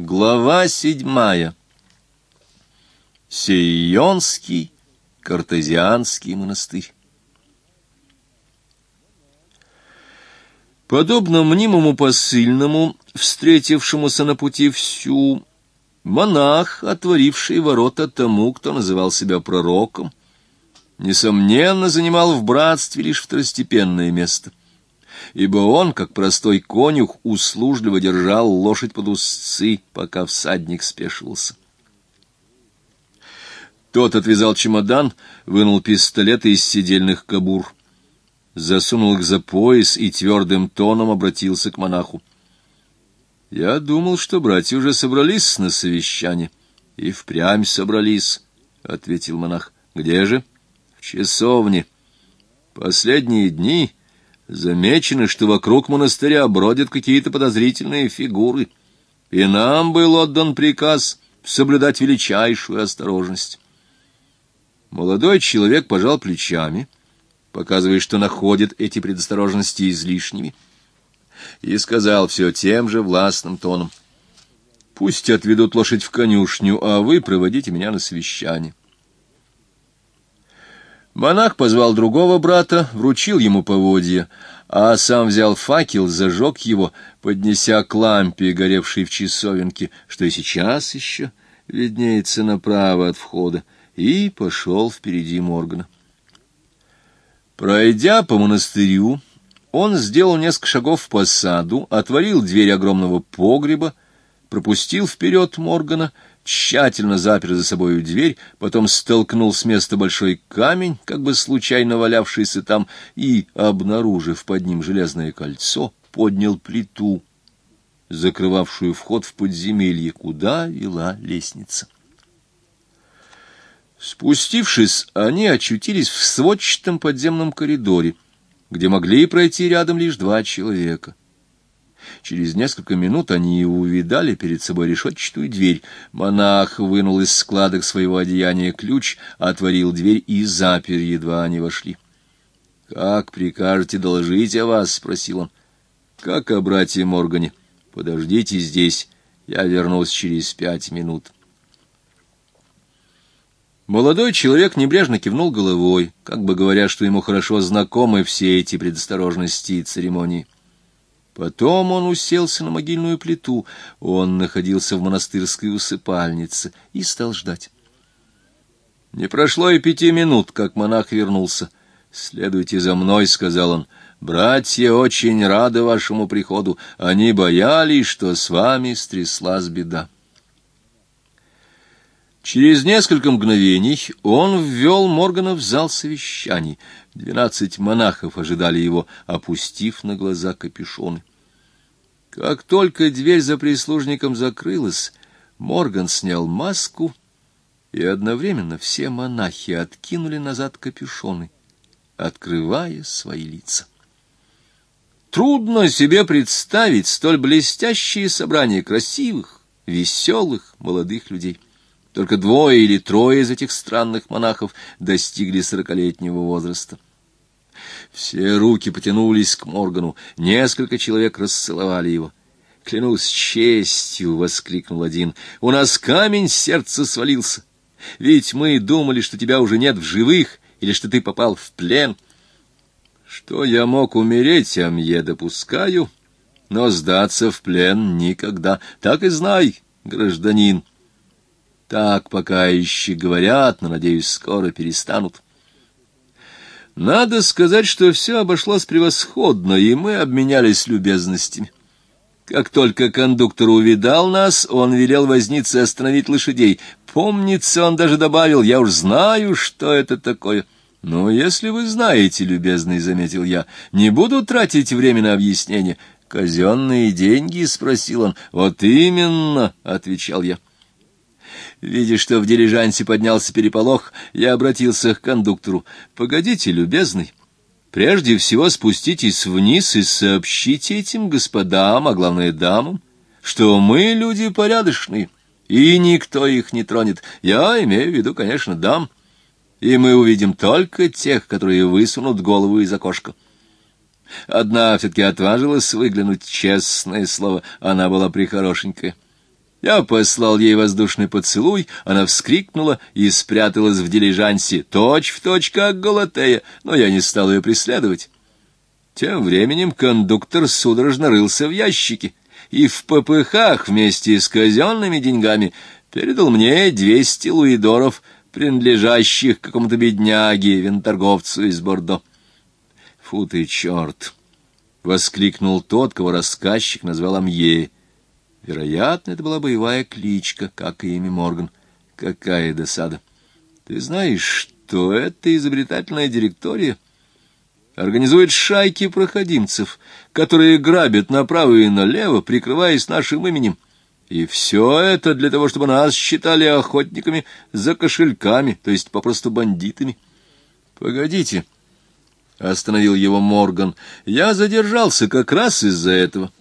Глава седьмая. Сейонский картезианский монастырь. Подобно мнимому посыльному, встретившемуся на пути всю, монах, отворивший ворота тому, кто называл себя пророком, несомненно, занимал в братстве лишь второстепенное место ибо он, как простой конюх, услужливо держал лошадь под узцы, пока всадник спешивался. Тот отвязал чемодан, вынул пистолеты из сидельных кобур, засунул их за пояс и твердым тоном обратился к монаху. — Я думал, что братья уже собрались на совещание. — И впрямь собрались, — ответил монах. — Где же? — В часовне. Последние дни Замечено, что вокруг монастыря бродят какие-то подозрительные фигуры, и нам был отдан приказ соблюдать величайшую осторожность. Молодой человек пожал плечами, показывая, что находит эти предосторожности излишними, и сказал все тем же властным тоном. «Пусть отведут лошадь в конюшню, а вы проводите меня на совещание». Монах позвал другого брата, вручил ему поводья, а сам взял факел, зажег его, поднеся к лампе, горевшей в часовенке, что и сейчас еще виднеется направо от входа, и пошел впереди Моргана. Пройдя по монастырю, он сделал несколько шагов по саду, отворил дверь огромного погреба, пропустил вперед Моргана — тщательно запер за собою дверь, потом столкнул с места большой камень, как бы случайно валявшийся там, и, обнаружив под ним железное кольцо, поднял плиту, закрывавшую вход в подземелье, куда вела лестница. Спустившись, они очутились в сводчатом подземном коридоре, где могли пройти рядом лишь два человека. Через несколько минут они увидали перед собой решетчатую дверь. Монах вынул из складок своего одеяния ключ, отворил дверь и запер, едва они вошли. — Как прикажете доложить о вас? — спросил он. — Как о братье Моргане. Подождите здесь, я вернусь через пять минут. Молодой человек небрежно кивнул головой, как бы говоря, что ему хорошо знакомы все эти предосторожности и церемонии. Потом он уселся на могильную плиту, он находился в монастырской усыпальнице и стал ждать. Не прошло и пяти минут, как монах вернулся. «Следуйте за мной», — сказал он. «Братья очень рады вашему приходу. Они боялись, что с вами стряслась беда». Через несколько мгновений он ввел Моргана в зал совещаний. Двенадцать монахов ожидали его, опустив на глаза капюшоны. Как только дверь за прислужником закрылась, Морган снял маску, и одновременно все монахи откинули назад капюшоны, открывая свои лица. Трудно себе представить столь блестящее собрание красивых, веселых, молодых людей. Только двое или трое из этих странных монахов достигли сорокалетнего возраста. Все руки потянулись к Моргану, несколько человек расцеловали его. «Клянусь честью!» — воскликнул один. «У нас камень с сердца свалился. Ведь мы думали, что тебя уже нет в живых, или что ты попал в плен. Что я мог умереть, Амье, допускаю, но сдаться в плен никогда. Так и знай, гражданин». Так пока еще говорят, но, надеюсь, скоро перестанут. Надо сказать, что все обошлось превосходно, и мы обменялись любезностями. Как только кондуктор увидал нас, он велел вознице остановить лошадей. Помнится, он даже добавил, я уж знаю, что это такое. «Ну, если вы знаете, любезный, — заметил я, — не буду тратить время на объяснение. Казенные деньги? — спросил он. «Вот именно, — отвечал я. Видя, что в дилижансе поднялся переполох, я обратился к кондуктору. «Погодите, любезный, прежде всего спуститесь вниз и сообщите этим господам, а главное дамам, что мы люди порядочные, и никто их не тронет. Я имею в виду, конечно, дам, и мы увидим только тех, которые высунут голову из окошка». Одна все-таки отважилась выглянуть, честное слово, она была прихорошенькая. Я послал ей воздушный поцелуй, она вскрикнула и спряталась в дилижансе, точь в точь, как Галатея, но я не стал ее преследовать. Тем временем кондуктор судорожно рылся в ящике и в попыхах вместе с казенными деньгами передал мне двести луидоров, принадлежащих какому-то бедняге, винторговцу из Бордо. Фу ты, черт! — воскликнул тот, кого рассказчик назвал Амье. Вероятно, это была боевая кличка, как и имя Морган. Какая досада! Ты знаешь, что это изобретательная директория? Организует шайки проходимцев, которые грабят направо и налево, прикрываясь нашим именем. И все это для того, чтобы нас считали охотниками за кошельками, то есть попросту бандитами. Погодите, — остановил его Морган, — я задержался как раз из-за этого.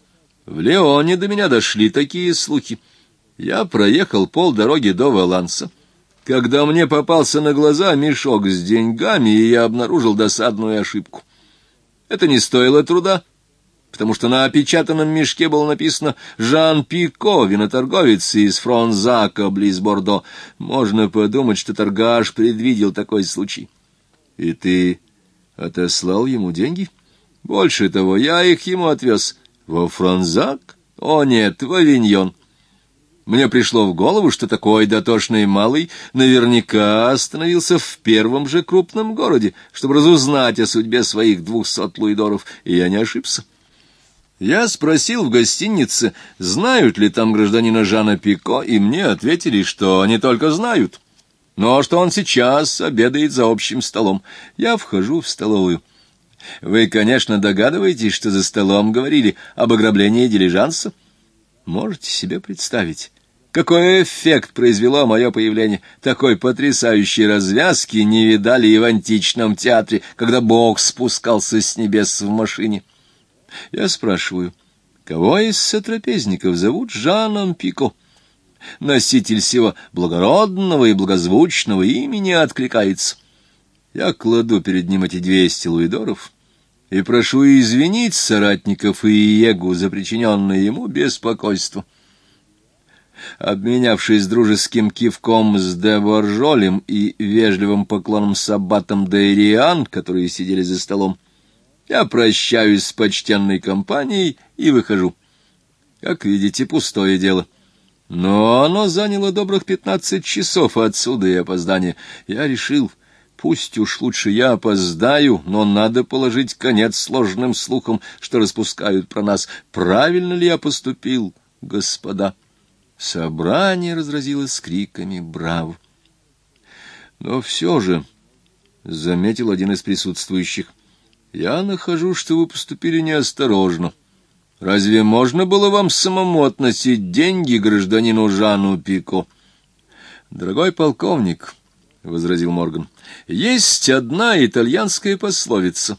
В Леоне до меня дошли такие слухи. Я проехал полдороги до Валанса, когда мне попался на глаза мешок с деньгами, и я обнаружил досадную ошибку. Это не стоило труда, потому что на опечатанном мешке было написано «Жан Пико, виноторговец из Фронзака, близ Бордо». Можно подумать, что торгаш предвидел такой случай. И ты отослал ему деньги? Больше того, я их ему отвез. Во Франзак? О нет, в Авиньон. Мне пришло в голову, что такой дотошный малый наверняка остановился в первом же крупном городе, чтобы разузнать о судьбе своих двухсот луидоров, и я не ошибся. Я спросил в гостинице, знают ли там гражданина Жана Пико, и мне ответили, что они только знают, но что он сейчас обедает за общим столом. Я вхожу в столовую. Вы, конечно, догадываетесь, что за столом говорили об ограблении дилижанса? Можете себе представить, какой эффект произвело мое появление. Такой потрясающей развязки не видали и в античном театре, когда Бог спускался с небес в машине. Я спрашиваю, кого из сотрапезников зовут Жаном Пико? Носитель всего благородного и благозвучного имени откликается. Я кладу перед ним эти двести луидоров и прошу извинить соратников и Иегу за причиненное ему беспокойство. Обменявшись дружеским кивком с Деворжолем и вежливым поклоном с аббатом Дейриан, которые сидели за столом, я прощаюсь с почтенной компанией и выхожу. Как видите, пустое дело. Но оно заняло добрых пятнадцать часов отсюда и опоздание. Я решил... Пусть уж лучше я опоздаю, но надо положить конец сложным слухам, что распускают про нас. Правильно ли я поступил, господа? Собрание разразилось криками «Браво!». Но все же, — заметил один из присутствующих, — я нахожу, что вы поступили неосторожно. Разве можно было вам самому относить деньги гражданину Жану Пико? Дорогой полковник, —— возразил Морган. — Есть одна итальянская пословица,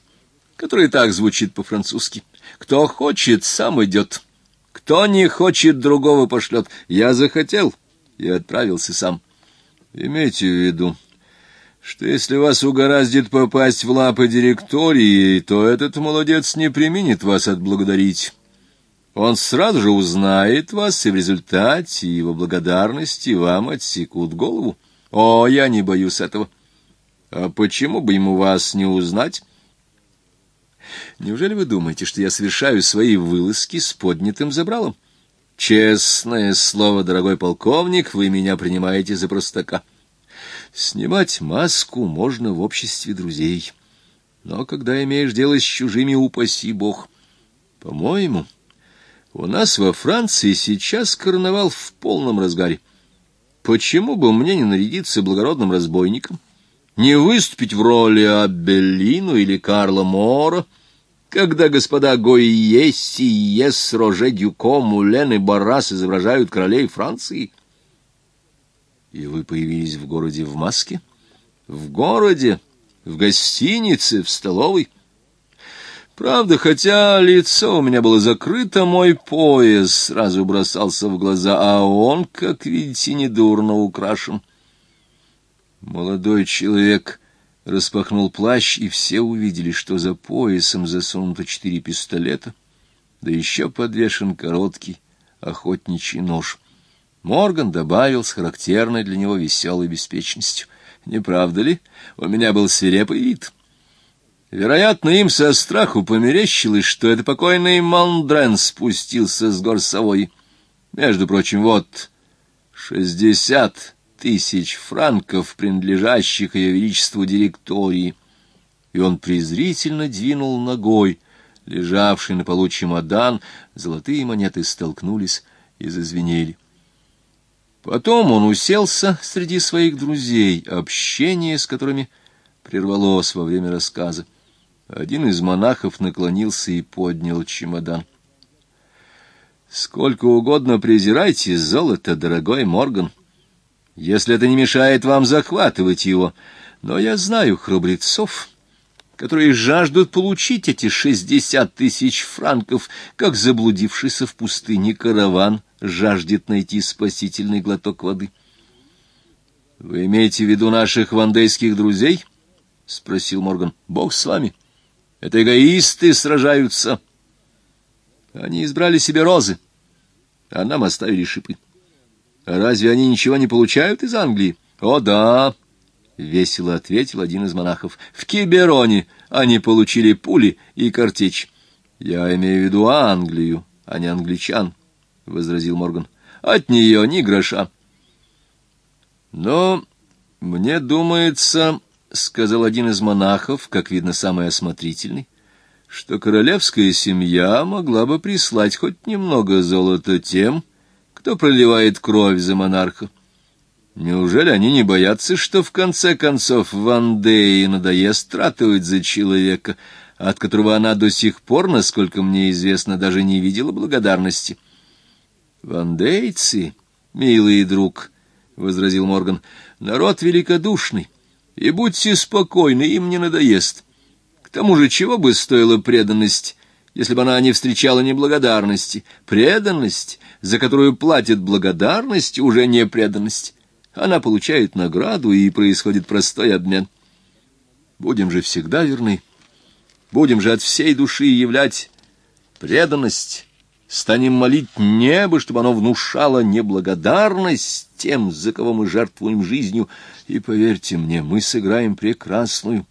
которая так звучит по-французски. «Кто хочет, сам идет. Кто не хочет, другого пошлет. Я захотел и отправился сам. Имейте в виду, что если вас угораздит попасть в лапы директории, то этот молодец не применит вас отблагодарить». Он сразу же узнает вас, и в результате его благодарности вам отсекут голову. О, я не боюсь этого. А почему бы ему вас не узнать? Неужели вы думаете, что я совершаю свои вылазки с поднятым забралом? Честное слово, дорогой полковник, вы меня принимаете за простака. Снимать маску можно в обществе друзей. Но когда имеешь дело с чужими, упаси бог. По-моему, у нас во Франции сейчас карнавал в полном разгаре. Почему бы мне не нарядиться благородным разбойником, не выступить в роли Абеллину или Карла Мора, когда господа Гойе, Сиес, Роже Дюко, Мулен и Баррас изображают королей Франции? И вы появились в городе в маске? В городе, в гостинице, в столовой? Правда, хотя лицо у меня было закрыто, мой пояс сразу бросался в глаза, а он, как видите, недурно украшен. Молодой человек распахнул плащ, и все увидели, что за поясом засунуто четыре пистолета, да еще подвешен короткий охотничий нож. Морган добавил с характерной для него веселой беспечностью. «Не правда ли? У меня был свирепый вид». Вероятно, им со страху померещилось, что это покойный Мондрен спустился с гор совой. Между прочим, вот шестьдесят тысяч франков, принадлежащих ее величеству директории. И он презрительно двинул ногой, лежавший на полу чемодан, золотые монеты столкнулись и зазвенели. Потом он уселся среди своих друзей, общение с которыми прервалось во время рассказа. Один из монахов наклонился и поднял чемодан. «Сколько угодно презирайте золото, дорогой Морган, если это не мешает вам захватывать его. Но я знаю храбрецов, которые жаждут получить эти шестьдесят тысяч франков, как заблудившийся в пустыне караван жаждет найти спасительный глоток воды». «Вы имеете в виду наших вандейских друзей?» — спросил Морган. «Бог с вами». Это эгоисты сражаются. Они избрали себе розы, а нам оставили шипы. А разве они ничего не получают из Англии? О, да, — весело ответил один из монахов. В Кибероне они получили пули и картечь. Я имею в виду Англию, а не англичан, — возразил Морган. От нее ни гроша. Но мне думается, — сказал один из монахов, как видно, самый осмотрительный, — что королевская семья могла бы прислать хоть немного золота тем, кто проливает кровь за монарха. Неужели они не боятся, что в конце концов Вандее надоест тратывать за человека, от которого она до сих пор, насколько мне известно, даже не видела благодарности? — Вандейцы, милый друг, — возразил Морган, — народ великодушный и будьте спокойны, им не надоест. К тому же, чего бы стоила преданность, если бы она не встречала неблагодарности? Преданность, за которую платит благодарность, уже не преданность. Она получает награду, и происходит простой обмен. Будем же всегда верны. Будем же от всей души являть преданность Станем молить небо, чтобы оно внушало неблагодарность тем, за кого мы жертвуем жизнью. И поверьте мне, мы сыграем прекрасную,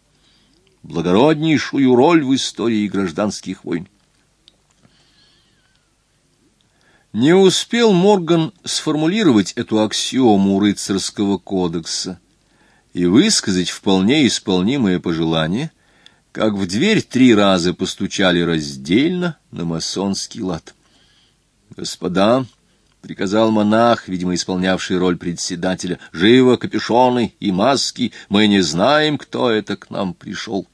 благороднейшую роль в истории гражданских войн. Не успел Морган сформулировать эту аксиому рыцарского кодекса и высказать вполне исполнимое пожелание, как в дверь три раза постучали раздельно на масонский лад. «Господа!» — приказал монах, видимо, исполнявший роль председателя. «Живо капюшоны и маски! Мы не знаем, кто это к нам пришел!»